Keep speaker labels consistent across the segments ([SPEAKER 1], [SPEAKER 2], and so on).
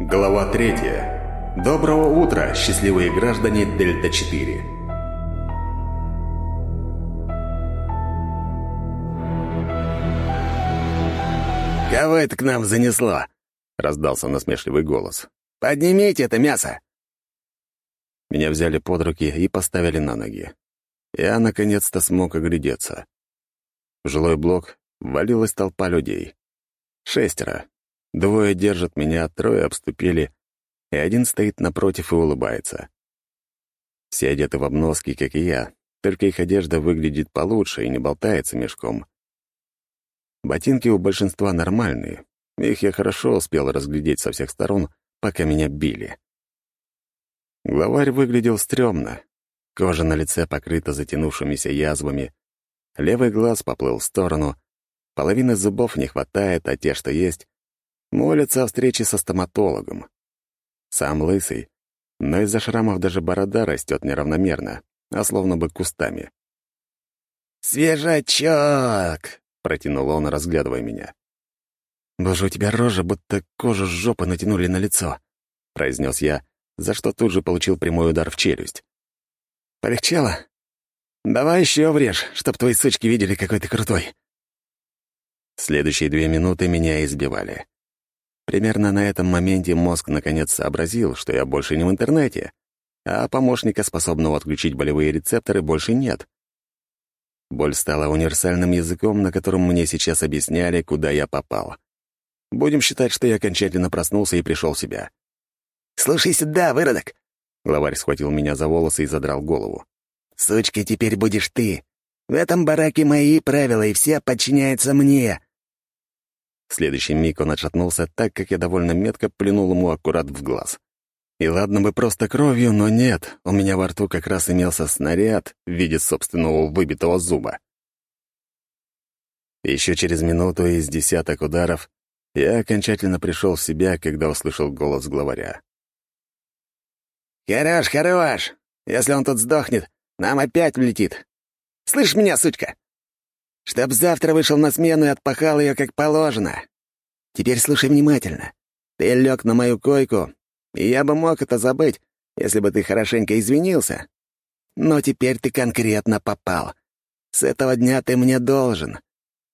[SPEAKER 1] Глава третья. Доброго утра, счастливые граждане Дельта-4.
[SPEAKER 2] «Кого это к нам занесло?» — раздался насмешливый голос. «Поднимите это мясо!» Меня взяли под руки и поставили на ноги. Я наконец-то смог оглядеться. В жилой блок валилась толпа людей. Шестеро. Двое держат меня, трое обступили, и один стоит напротив и улыбается. Все одеты в обноски, как и я, только их одежда выглядит получше и не болтается мешком. Ботинки у большинства нормальные. Их я хорошо успел разглядеть со всех сторон, пока меня били. Главарь выглядел стрёмно. Кожа на лице покрыта затянувшимися язвами. Левый глаз поплыл в сторону. Половины зубов не хватает, а те, что есть, Молятся о встрече со стоматологом. Сам лысый, но из-за шрамов даже борода растет неравномерно, а словно бы кустами. «Свежачок!» — протянул он, разглядывая меня. «Боже, у тебя рожа, будто кожу с жопы натянули на лицо», — произнес я, за что тут же получил прямой удар в челюсть. «Полегчало? Давай еще врежь, чтоб твои сучки видели, какой ты крутой». Следующие две минуты меня избивали. Примерно на этом моменте мозг наконец сообразил, что я больше не в интернете, а помощника, способного отключить болевые рецепторы, больше нет. Боль стала универсальным языком, на котором мне сейчас объясняли, куда я попал. Будем считать, что я окончательно проснулся и пришел в себя. «Слушай сюда, выродок!» Главарь схватил меня за волосы и задрал голову. «Сучкой теперь будешь ты. В этом бараке мои правила, и все подчиняются мне. В следующий миг он отшатнулся так, как я довольно метко плюнул ему аккурат в глаз. И ладно бы просто кровью, но нет, у меня во рту как раз имелся снаряд в виде собственного выбитого зуба. Еще через минуту из десяток ударов я окончательно пришел в себя, когда услышал голос главаря. «Хорош, хорош! Если он тут сдохнет, нам опять влетит. Слышь меня, сучка? Чтоб завтра вышел на смену и отпахал ее как положено. Теперь слушай внимательно. Ты лег на мою койку, и я бы мог это забыть, если бы ты хорошенько извинился. Но теперь ты конкретно попал. С этого дня ты мне должен.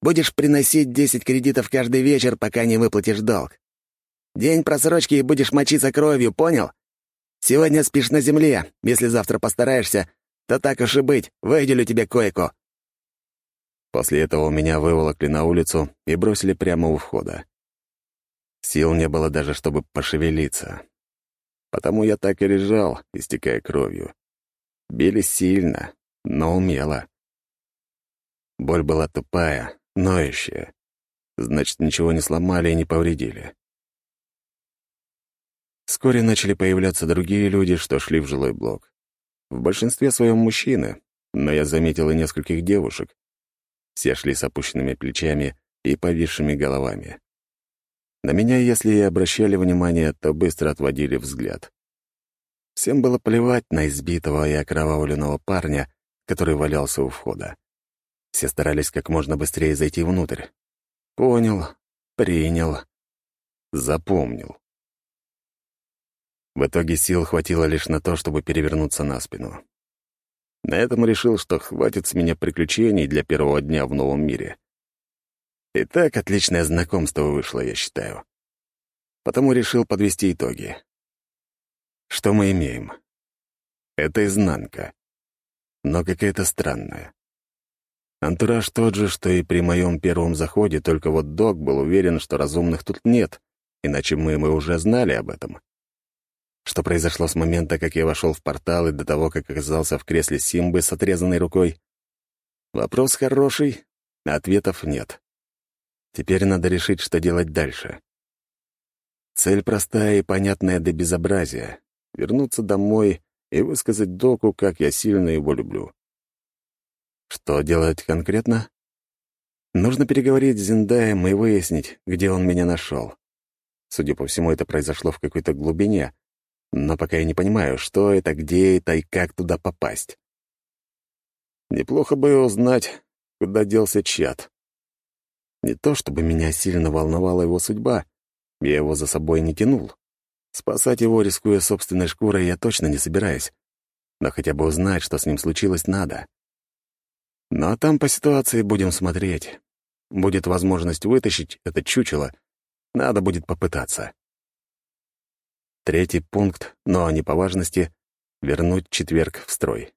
[SPEAKER 2] Будешь приносить 10 кредитов каждый вечер, пока не выплатишь долг. День просрочки и будешь мочиться кровью, понял? Сегодня спишь на земле. Если завтра постараешься, то так уж и быть, выделю тебе койку. После этого меня выволокли на улицу и бросили прямо у входа. Сил не было даже, чтобы пошевелиться. Потому я так и лежал, истекая кровью. Били сильно, но умело. Боль была тупая, ноющая. Значит, ничего не сломали и не повредили. Вскоре начали появляться другие люди, что шли в жилой блок. В большинстве своем мужчины, но я заметил и нескольких девушек, все шли с опущенными плечами и повисшими головами. На меня, если и обращали внимание, то быстро отводили взгляд. Всем было плевать на избитого и окровавленного парня, который валялся у входа. Все старались как можно быстрее зайти внутрь. Понял, принял, запомнил. В итоге сил хватило лишь на то, чтобы перевернуться на спину. На этом решил, что хватит с меня приключений для первого дня в новом мире. И так отличное знакомство вышло, я считаю. Потому решил подвести итоги. Что мы имеем? Это изнанка. Но какая-то странная. Антураж тот же, что и при моем первом заходе, только вот док был уверен, что разумных тут нет, иначе мы, мы уже знали об этом. Что произошло с момента, как я вошел в портал и до того, как оказался в кресле Симбы с отрезанной рукой? Вопрос хороший, а ответов нет. Теперь надо решить, что делать дальше. Цель простая и понятная до безобразия — вернуться домой и высказать доку, как я сильно его люблю. Что делать конкретно? Нужно переговорить с Зиндаем и выяснить, где он меня нашел. Судя по всему, это произошло в какой-то глубине, но пока я не понимаю, что это, где это и как туда попасть. Неплохо бы узнать, куда делся чат. Не то чтобы меня сильно волновала его судьба, я его за собой не тянул. Спасать его, рискуя собственной шкурой, я точно не собираюсь. Но хотя бы узнать, что с ним случилось, надо. Ну а там по ситуации будем смотреть. Будет возможность вытащить это чучело, надо будет попытаться. Третий пункт, но не по важности — вернуть четверг в строй.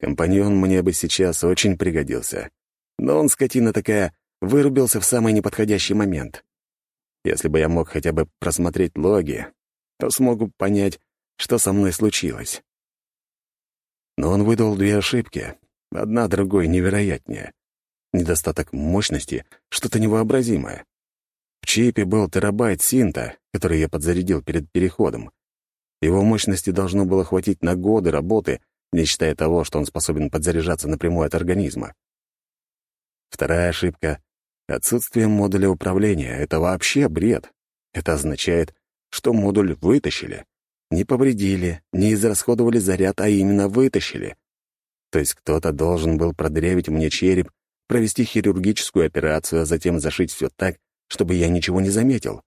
[SPEAKER 2] Компаньон мне бы сейчас очень пригодился. Но он, скотина такая, вырубился в самый неподходящий момент. Если бы я мог хотя бы просмотреть логи, то смогу понять, что со мной случилось. Но он выдал две ошибки, одна другой невероятнее. Недостаток мощности — что-то невообразимое. В чипе был терабайт синта, который я подзарядил перед переходом. Его мощности должно было хватить на годы работы, не считая того, что он способен подзаряжаться напрямую от организма. Вторая ошибка — отсутствие модуля управления. Это вообще бред. Это означает, что модуль вытащили. Не повредили, не израсходовали заряд, а именно вытащили. То есть кто-то должен был продревить мне череп, провести хирургическую операцию, а затем зашить все так, чтобы я ничего не заметил.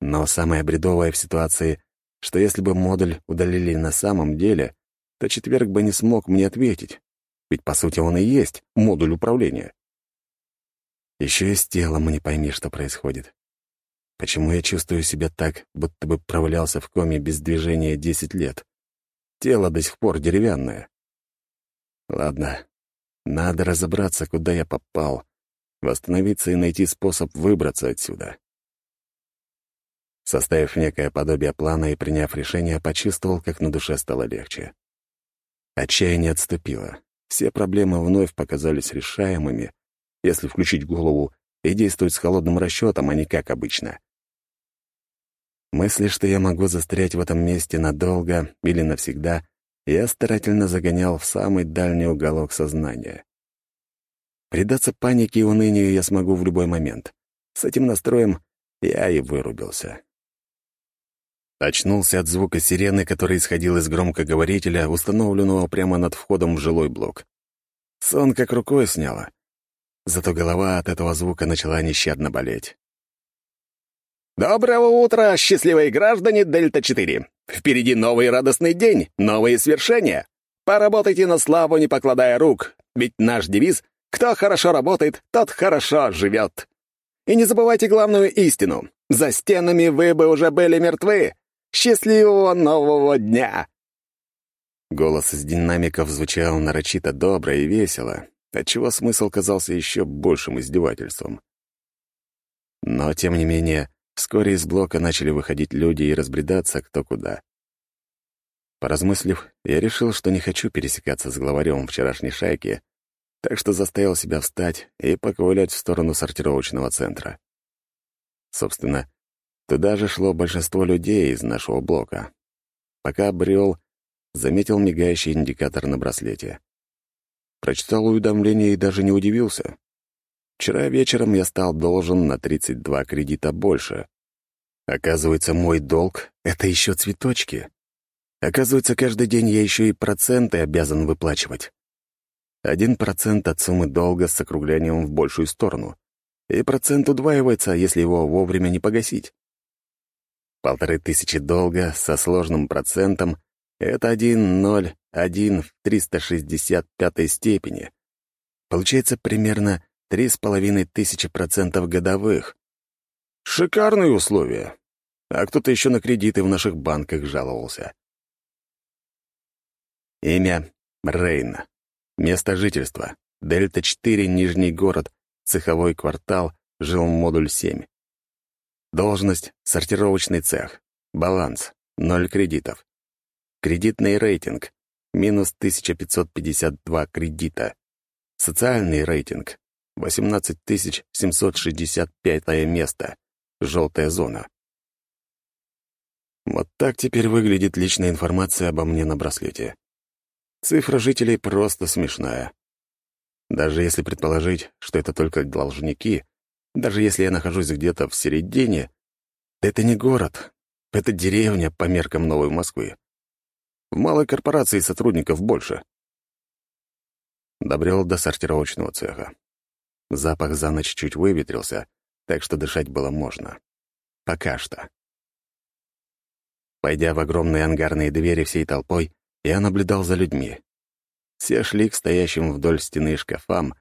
[SPEAKER 2] Но самое бредовое в ситуации, что если бы модуль удалили на самом деле, то четверг бы не смог мне ответить. Ведь, по сути, он и есть модуль управления. Еще и с телом не пойми, что происходит. Почему я чувствую себя так, будто бы провалялся в коме без движения десять лет? Тело до сих пор деревянное. Ладно, надо разобраться, куда я попал, восстановиться и найти способ выбраться отсюда. Составив некое подобие плана и приняв решение, почувствовал, как на душе стало легче. Отчаяние отступило. Все проблемы вновь показались решаемыми, если включить голову и действовать с холодным расчетом, а не как обычно. Мысли, что я могу застрять в этом месте надолго или навсегда, я старательно загонял в самый дальний уголок сознания. Предаться панике и унынию я смогу в любой момент. С этим настроем я и вырубился. Очнулся от звука сирены, который исходил из громкоговорителя, установленного прямо над входом в жилой блок. Сон как рукой сняло. Зато голова от этого звука начала нещадно болеть.
[SPEAKER 3] «Доброго утра, счастливые граждане Дельта-4! Впереди новый радостный день, новые свершения! Поработайте на славу, не покладая рук, ведь наш девиз кто хорошо работает, тот хорошо живет. И не забывайте главную истину. За стенами вы бы уже были мертвы. Счастливого нового дня!»
[SPEAKER 2] Голос из динамиков звучал нарочито добро и весело, отчего смысл казался еще большим издевательством. Но, тем не менее, вскоре из блока начали выходить люди и разбредаться кто куда. Поразмыслив, я решил, что не хочу пересекаться с главарем вчерашней шайки, так что заставил себя встать и поковылять в сторону сортировочного центра. Собственно, туда же шло большинство людей из нашего блока. Пока брел, заметил мигающий индикатор на браслете. Прочитал уведомление и даже не удивился. Вчера вечером я стал должен на 32 кредита больше. Оказывается, мой долг — это еще цветочки. Оказывается, каждый день я еще и проценты обязан выплачивать. Один процент от суммы долга с округлением в большую сторону. И процент удваивается, если его вовремя не погасить. Полторы тысячи долга со сложным процентом — это 1,01 в 365 степени. Получается примерно три с половиной тысячи процентов годовых. Шикарные условия. А кто-то еще на кредиты в наших банках жаловался. Имя — Рейн. Место жительства. Дельта-4, Нижний город, цеховой квартал, жилмодуль 7. Должность — сортировочный цех. Баланс — 0 кредитов. Кредитный рейтинг — минус 1552 кредита. Социальный рейтинг — 18765 место. Желтая зона. Вот так теперь выглядит личная информация обо мне на браслете. Цифра жителей просто смешная. Даже если предположить, что это только должники, даже если я нахожусь где-то в середине, это не город, это деревня по меркам Новой Москвы. В малой корпорации сотрудников больше. Добрел до сортировочного цеха. Запах за ночь чуть выветрился, так что дышать было можно. Пока что. Войдя в огромные ангарные двери всей толпой, я наблюдал за людьми. Все шли к стоящим вдоль стены шкафам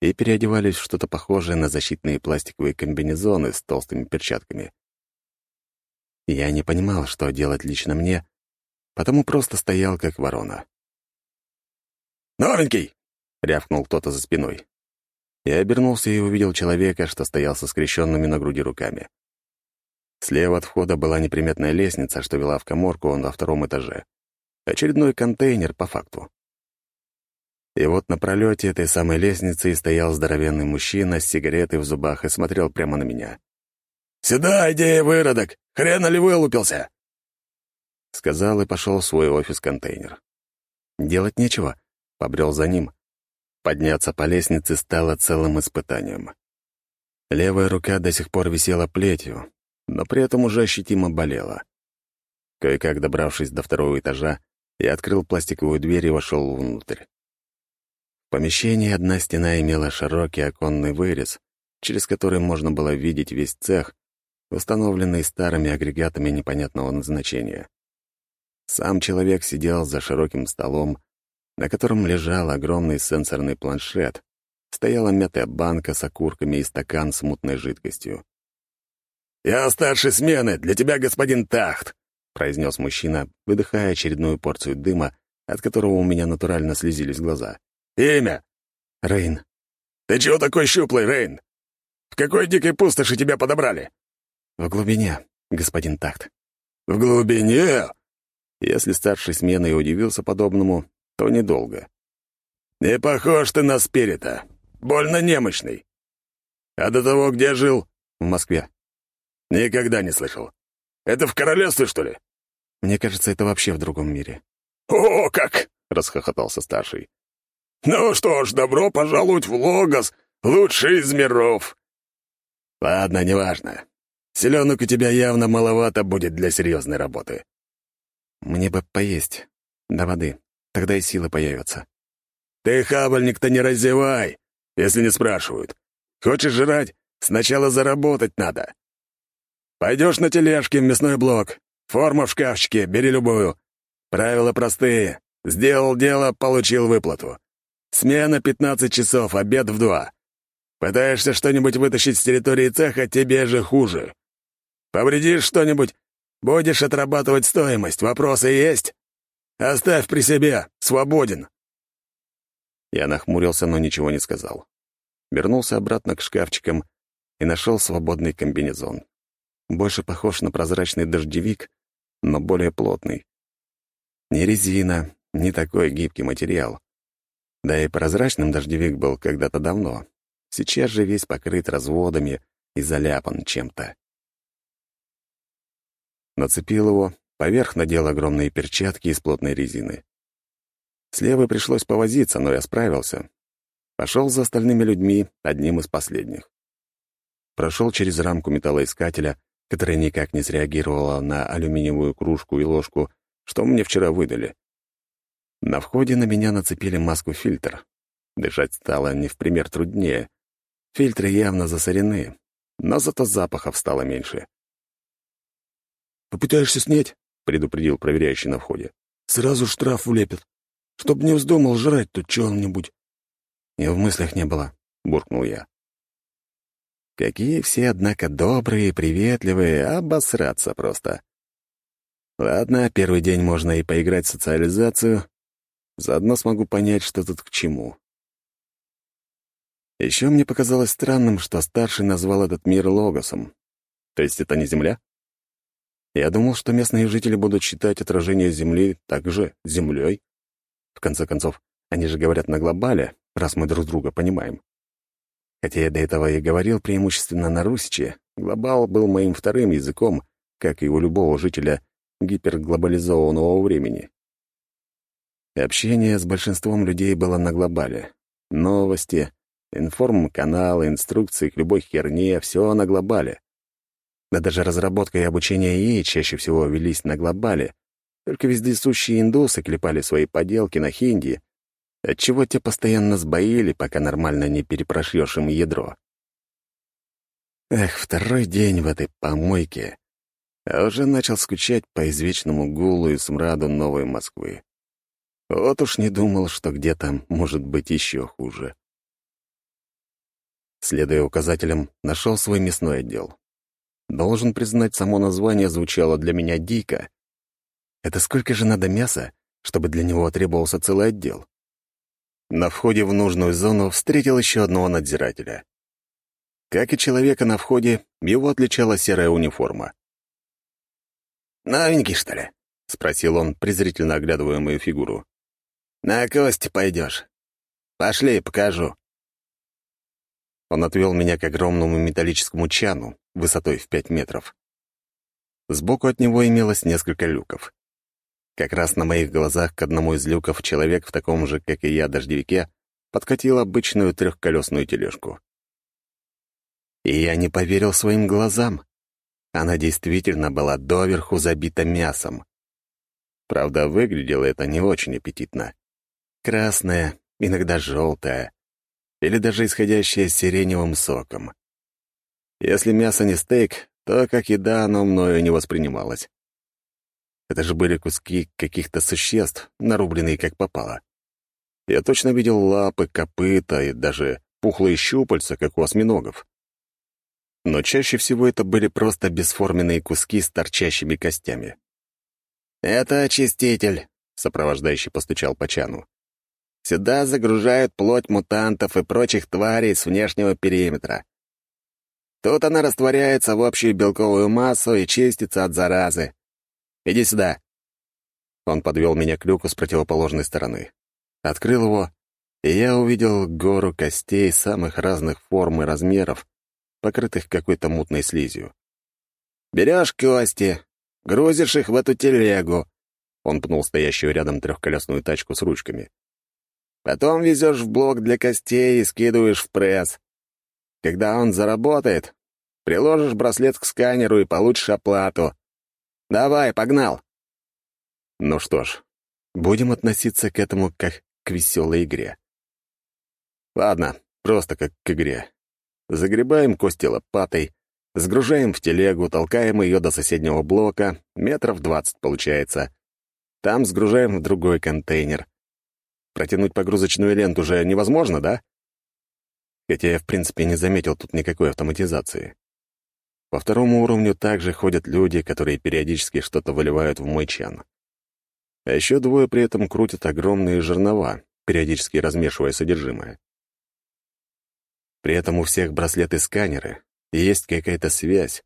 [SPEAKER 2] и переодевались в что-то похожее на защитные пластиковые комбинезоны с толстыми перчатками. Я не понимал, что делать лично мне, потому просто стоял как ворона.
[SPEAKER 3] «Новенький!» — рявкнул кто-то за спиной.
[SPEAKER 2] Я обернулся и увидел человека, что стоял со скрещенными на груди руками. Слева от входа была неприметная лестница, что вела в коморку во втором этаже. Очередной контейнер по факту. И вот на пролете этой самой лестницы стоял здоровенный мужчина с сигаретой в зубах и смотрел прямо на меня.
[SPEAKER 3] «Сюда, иди, выродок! Хрена ли вылупился?»
[SPEAKER 2] Сказал и пошел в свой офис-контейнер. Делать нечего, побрел за ним. Подняться по лестнице стало целым испытанием. Левая рука до сих пор висела плетью, но при этом уже ощутимо болела. Кое-как добравшись до второго этажа, я открыл пластиковую дверь и вошел внутрь. Помещении одна стена имела широкий оконный вырез, через который можно было видеть весь цех, установленный старыми агрегатами непонятного назначения. Сам человек сидел за широким столом, на котором лежал огромный сенсорный планшет, стояла мятая банка с окурками и стакан с мутной жидкостью.
[SPEAKER 3] «Я старший смены, для тебя господин Тахт», — произнес
[SPEAKER 2] мужчина, выдыхая очередную порцию дыма, от которого у меня натурально слезились глаза.
[SPEAKER 3] «Имя?»
[SPEAKER 2] «Рейн».
[SPEAKER 3] «Ты чего такой щуплый, Рейн? В какой дикой пустоши тебя подобрали?»
[SPEAKER 2] «В глубине, господин Тахт».
[SPEAKER 3] «В глубине?»
[SPEAKER 2] Если старший смены и удивился подобному, то недолго.
[SPEAKER 3] «Не похож ты на спирита. Больно немощный. А до того где жил?»
[SPEAKER 2] «В Москве».
[SPEAKER 3] «Никогда не слышал. Это в королевстве, что ли?»
[SPEAKER 2] «Мне кажется, это вообще в другом мире».
[SPEAKER 3] «О, как!» — расхохотался старший. «Ну что ж, добро пожаловать в Логос, лучший из миров!» «Ладно, неважно. Селенок у тебя явно маловато будет для серьезной работы».
[SPEAKER 2] «Мне бы поесть. До воды. Тогда и силы появятся».
[SPEAKER 3] «Ты хабальник-то не раздевай, если не спрашивают. Хочешь жрать? Сначала заработать надо. Пойдешь на тележке в мясной блок. Форма в шкафчике, бери любую. Правила простые. Сделал дело, получил выплату. Смена 15 часов, обед в два. Пытаешься что-нибудь вытащить с территории цеха, тебе же хуже. Повредишь что-нибудь, будешь отрабатывать стоимость. Вопросы есть? Оставь при себе, свободен.
[SPEAKER 2] Я нахмурился, но ничего не сказал. Вернулся обратно к шкафчикам и нашел свободный комбинезон больше похож на прозрачный дождевик, но более плотный. Не резина, не такой гибкий материал. Да и прозрачным дождевик был когда-то давно. Сейчас же весь покрыт разводами и заляпан чем-то. Нацепил его, поверх надел огромные перчатки из плотной резины. Слева пришлось повозиться, но я справился. Пошел за остальными людьми, одним из последних. Прошел через рамку металлоискателя, которая никак не среагировала на алюминиевую кружку и ложку, что мне вчера выдали. На входе на меня нацепили маску-фильтр. Дышать стало не в пример труднее. Фильтры явно засорены, но зато запахов стало меньше.
[SPEAKER 3] «Попытаешься снять?» — предупредил проверяющий на входе. «Сразу штраф влепят. Чтоб не вздумал жрать тут чего-нибудь».
[SPEAKER 2] «И в мыслях не было», — буркнул я. Какие все, однако, добрые приветливые, обосраться просто. Ладно, первый день можно и поиграть в социализацию. Заодно смогу понять, что тут к чему. Еще мне показалось странным, что старший назвал этот мир Логосом. То есть это не Земля? Я думал, что местные жители будут считать отражение Земли также Землей. В конце концов, они же говорят на глобале, раз мы друг друга понимаем. Хотя я до этого и говорил преимущественно на русиче, глобал был моим вторым языком, как и у любого жителя гиперглобализованного времени. Общение с большинством людей было на глобале. Новости, информ-каналы, инструкции к любой херне — все на глобале. Да даже разработка и обучение ей чаще всего велись на глобале. Только вездесущие индусы клепали свои поделки на хинди, отчего те постоянно сбоили, пока нормально не перепрошьешь им ядро. Эх, второй день в этой помойке. а уже начал скучать по извечному гулу и смраду новой Москвы. Вот уж не думал, что где-то может быть еще хуже. Следуя указателям, нашел свой мясной отдел. Должен признать, само название звучало для меня дико. Это сколько же надо мяса, чтобы для него требовался целый отдел? На входе в нужную зону встретил еще одного надзирателя. Как и человека на входе, его отличала серая униформа.
[SPEAKER 3] «Новенький, что ли?» — спросил он, презрительно оглядывая мою фигуру. «На кости пойдешь. Пошли, покажу».
[SPEAKER 2] Он отвел меня к огромному металлическому чану высотой в пять метров. Сбоку от него имелось несколько люков. Как раз на моих глазах к одному из люков человек в таком же, как и я, дождевике подкатил обычную трехколесную тележку. И я не поверил своим глазам. Она действительно была доверху забита мясом. Правда, выглядело это не очень аппетитно. Красное, иногда желтое, или даже исходящее сиреневым соком. Если мясо не стейк, то как еда оно мною не воспринималось. Это же были куски каких-то существ, нарубленные как попало. Я точно видел лапы, копыта и даже пухлые щупальца, как у осьминогов. Но чаще всего это были просто бесформенные куски с торчащими костями.
[SPEAKER 3] «Это очиститель», — сопровождающий постучал по чану. «Сюда загружают плоть мутантов и прочих тварей с внешнего периметра. Тут она растворяется в общую белковую массу и чистится от заразы. Иди сюда».
[SPEAKER 2] Он подвел меня к люку с противоположной стороны. Открыл его, и я увидел гору костей самых разных форм и размеров, покрытых какой-то мутной слизью.
[SPEAKER 3] «Берешь кости, грузишь их в эту телегу», — он пнул стоящую рядом трехколесную тачку с ручками. «Потом везешь в блок для костей и скидываешь в пресс. Когда он заработает, приложишь браслет к сканеру и получишь оплату. Давай, погнал!»
[SPEAKER 2] Ну что ж, будем относиться к этому как к веселой игре. Ладно, просто как к игре. Загребаем кости лопатой, сгружаем в телегу, толкаем ее до соседнего блока, метров двадцать получается. Там сгружаем в другой контейнер. Протянуть погрузочную ленту уже невозможно, да? Хотя я, в принципе, не заметил тут никакой автоматизации. По второму уровню также ходят люди, которые периодически что-то выливают в мой чан. А еще двое при этом крутят огромные жернова, периодически размешивая содержимое. При этом у всех браслеты-сканеры, и есть какая-то связь.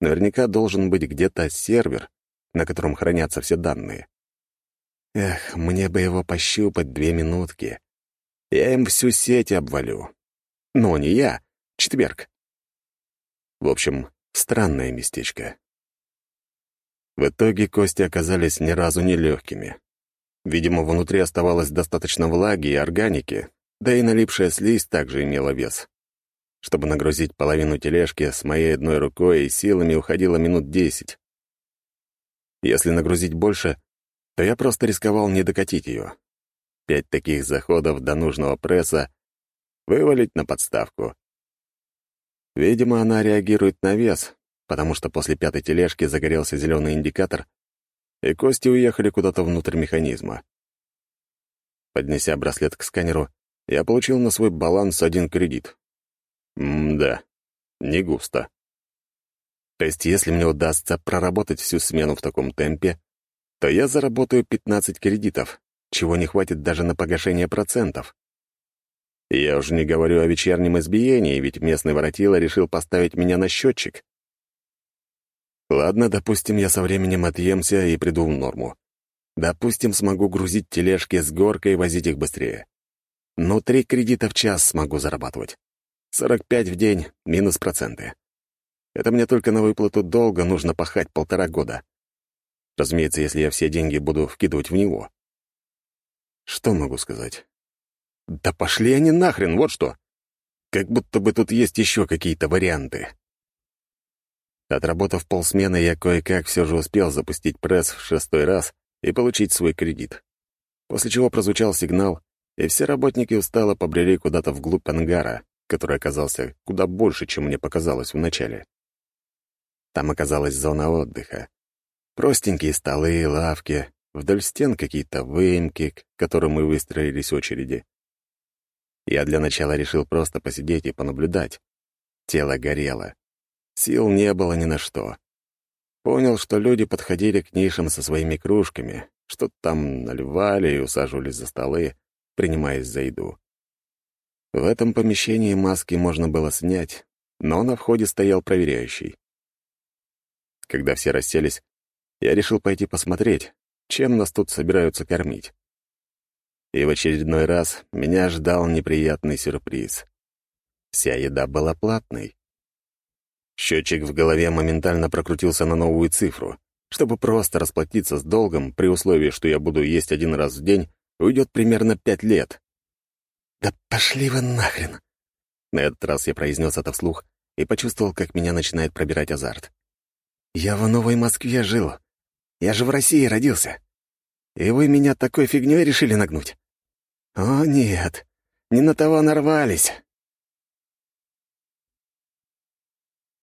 [SPEAKER 2] Наверняка должен быть где-то сервер, на котором хранятся все данные. Эх, мне бы его пощупать две минутки. Я им всю сеть обвалю. Но не я, четверг. В общем, странное местечко. В итоге кости оказались ни разу не легкими. Видимо, внутри оставалось достаточно влаги и органики, да и налипшая слизь также имела вес. Чтобы нагрузить половину тележки, с моей одной рукой и силами уходило минут десять. Если нагрузить больше, то я просто рисковал не докатить ее. Пять таких заходов до нужного пресса вывалить на подставку. Видимо, она реагирует на вес, потому что после пятой тележки загорелся зеленый индикатор, и кости уехали куда-то внутрь механизма. Поднеся браслет к сканеру, я получил на свой баланс один кредит. М-да, не густо. То есть, если мне удастся проработать всю смену в таком темпе, то я заработаю 15 кредитов, чего не хватит даже на погашение процентов. я уже не говорю о вечернем избиении, ведь местный воротило решил поставить меня на счетчик. Ладно, допустим, я со временем отъемся и приду в норму. Допустим, смогу грузить тележки с горкой и возить их быстрее. Ну, три кредита в час смогу зарабатывать. 45 в день, минус проценты. Это мне только на выплату долга нужно пахать полтора года. Разумеется, если я все деньги буду вкидывать в него. Что могу сказать? Да пошли они нахрен, вот что! Как будто бы тут есть еще какие-то варианты. Отработав полсмены, я кое-как все же успел запустить пресс в шестой раз и получить свой кредит. После чего прозвучал сигнал, и все работники устало побрели куда-то вглубь ангара, который оказался куда больше, чем мне показалось вначале. Там оказалась зона отдыха. Простенькие столы и лавки, вдоль стен какие-то выемки, к которым мы выстроились очереди. Я для начала решил просто посидеть и понаблюдать. Тело горело. Сил не было ни на что. Понял, что люди подходили к нишам со своими кружками, что-то там наливали и усаживались за столы, принимаясь за еду. В этом помещении маски можно было снять, но на входе стоял проверяющий. Когда все расселись, я решил пойти посмотреть, чем нас тут собираются кормить. И в очередной раз меня ждал неприятный сюрприз. Вся еда была платной. Счетчик в голове моментально прокрутился на новую цифру. Чтобы просто расплатиться с долгом, при условии, что я буду есть один раз в день, уйдет примерно пять лет. «Да пошли вы нахрен!» На этот раз я произнес это вслух и почувствовал, как меня начинает пробирать азарт. «Я в Новой Москве жил. Я же в России родился. И вы меня такой фигнёй решили нагнуть? О, нет, не на того нарвались.